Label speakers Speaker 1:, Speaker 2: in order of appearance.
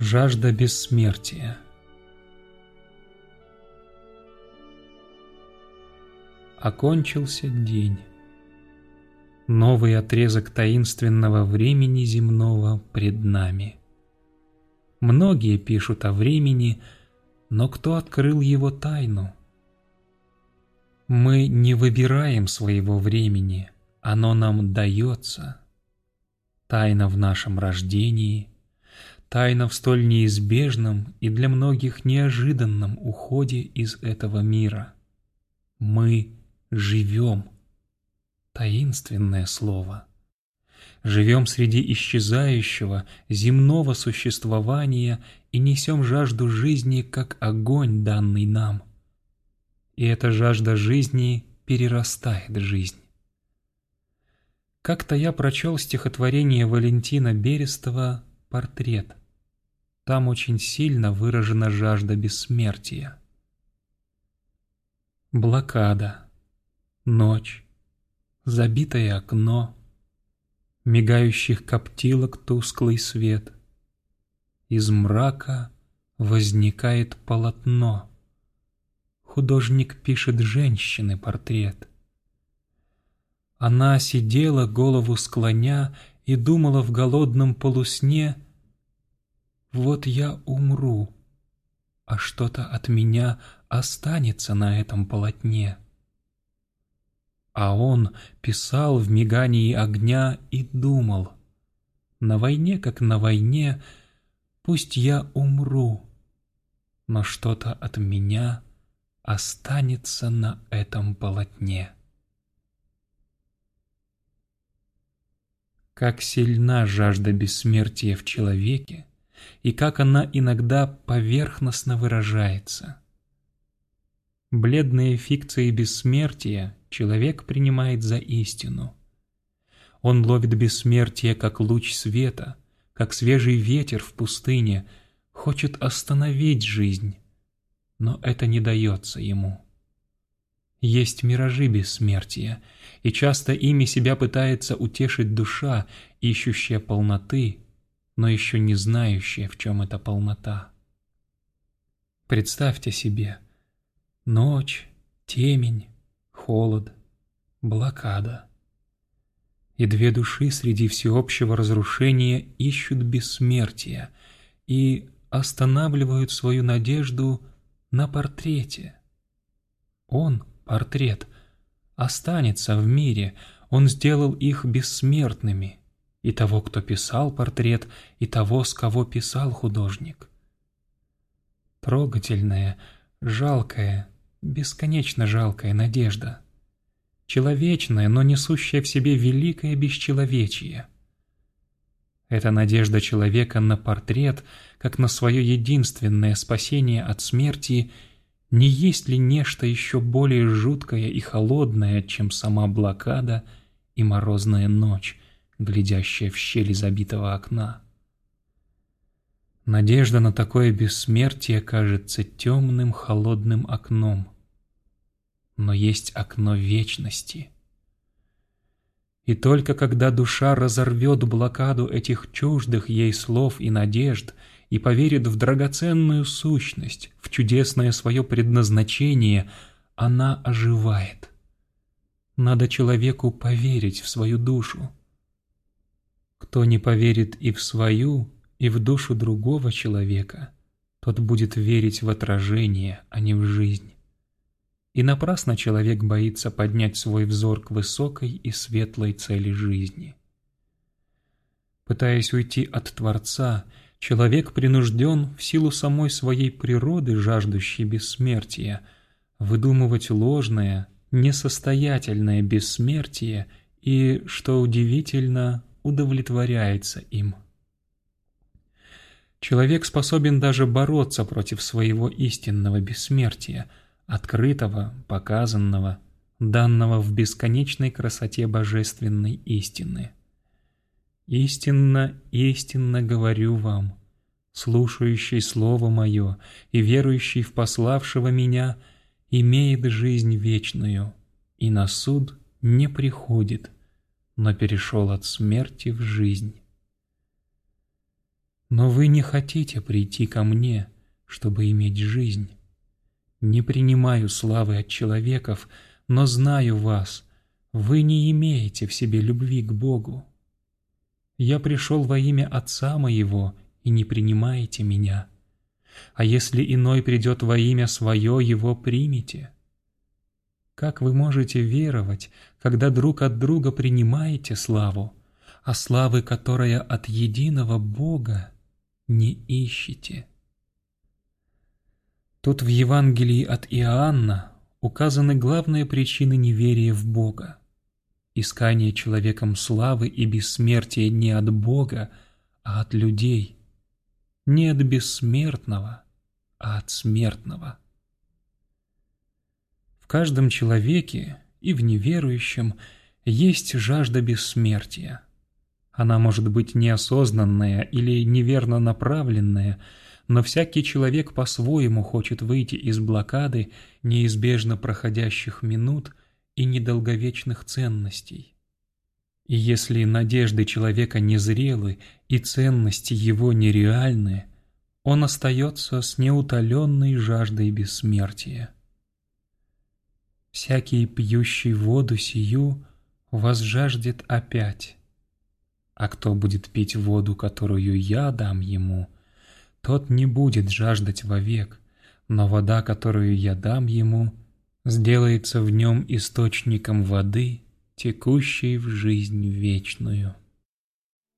Speaker 1: Жажда бессмертия Окончился день. Новый отрезок таинственного времени земного пред нами. Многие пишут о времени, но кто открыл его тайну? Мы не выбираем своего времени, оно нам дается. Тайна в нашем рождении, тайна в столь неизбежном и для многих неожиданном уходе из этого мира. Мы живем. Таинственное слово. Живем среди исчезающего земного существования и несем жажду жизни, как огонь, данный нам. И эта жажда жизни перерастает жизнь. Как-то я прочел стихотворение Валентина Берестова «Портрет». Там очень сильно выражена жажда бессмертия. Блокада. Ночь. Забитое окно. Мигающих коптилок тусклый свет. Из мрака возникает полотно. Художник пишет женщины портрет. Она сидела, голову склоня, и думала в голодном полусне, «Вот я умру, а что-то от меня останется на этом полотне». А он писал в мигании огня и думал, «На войне, как на войне, пусть я умру, но что-то от меня останется на этом полотне». Как сильна жажда бессмертия в человеке и как она иногда поверхностно выражается. Бледные фикции бессмертия человек принимает за истину. Он ловит бессмертие как луч света, как свежий ветер в пустыне, хочет остановить жизнь, но это не дается ему. Есть миражи бессмертия, и часто ими себя пытается утешить душа, ищущая полноты, но еще не знающая, в чем эта полнота. Представьте себе ночь, темень, холод, блокада. И две души среди всеобщего разрушения ищут бессмертия и останавливают свою надежду на портрете. Он — портрет, останется в мире, он сделал их бессмертными, и того, кто писал портрет, и того, с кого писал художник. Трогательная, жалкая, бесконечно жалкая надежда. Человечная, но несущая в себе великое бесчеловечие. Это надежда человека на портрет, как на свое единственное спасение от смерти – не есть ли нечто еще более жуткое и холодное, чем сама блокада и морозная ночь, глядящая в щели забитого окна? Надежда на такое бессмертие кажется темным холодным окном. Но есть окно вечности. И только когда душа разорвет блокаду этих чуждых ей слов и надежд – и поверит в драгоценную сущность, чудесное свое предназначение, она оживает. Надо человеку поверить в свою душу. Кто не поверит и в свою, и в душу другого человека, тот будет верить в отражение, а не в жизнь. И напрасно человек боится поднять свой взор к высокой и светлой цели жизни. Пытаясь уйти от Творца, Человек принужден в силу самой своей природы, жаждущей бессмертия, выдумывать ложное, несостоятельное бессмертие и, что удивительно, удовлетворяется им. Человек способен даже бороться против своего истинного бессмертия, открытого, показанного, данного в бесконечной красоте божественной истины. Истинно, истинно говорю вам, слушающий Слово Мое и верующий в пославшего Меня имеет жизнь вечную, и на суд не приходит, но перешел от смерти в жизнь. Но вы не хотите прийти ко мне, чтобы иметь жизнь. Не принимаю славы от человеков, но знаю вас, вы не имеете в себе любви к Богу. Я пришел во имя Отца моего, и не принимаете меня. А если иной придет во имя свое, его примите. Как вы можете веровать, когда друг от друга принимаете славу, а славы, которая от единого Бога, не ищете? Тут в Евангелии от Иоанна указаны главные причины неверия в Бога. Искание человеком славы и бессмертия не от Бога, а от людей. Не от бессмертного, а от смертного. В каждом человеке и в неверующем есть жажда бессмертия. Она может быть неосознанная или неверно направленная – но всякий человек по-своему хочет выйти из блокады неизбежно проходящих минут и недолговечных ценностей. И если надежды человека незрелы и ценности его нереальны, он остается с неутоленной жаждой бессмертия. Всякий пьющий воду сию возжаждет опять, а кто будет пить воду, которую я дам ему – тот не будет жаждать вовек, но вода, которую я дам ему, сделается в нем источником воды, текущей в жизнь вечную.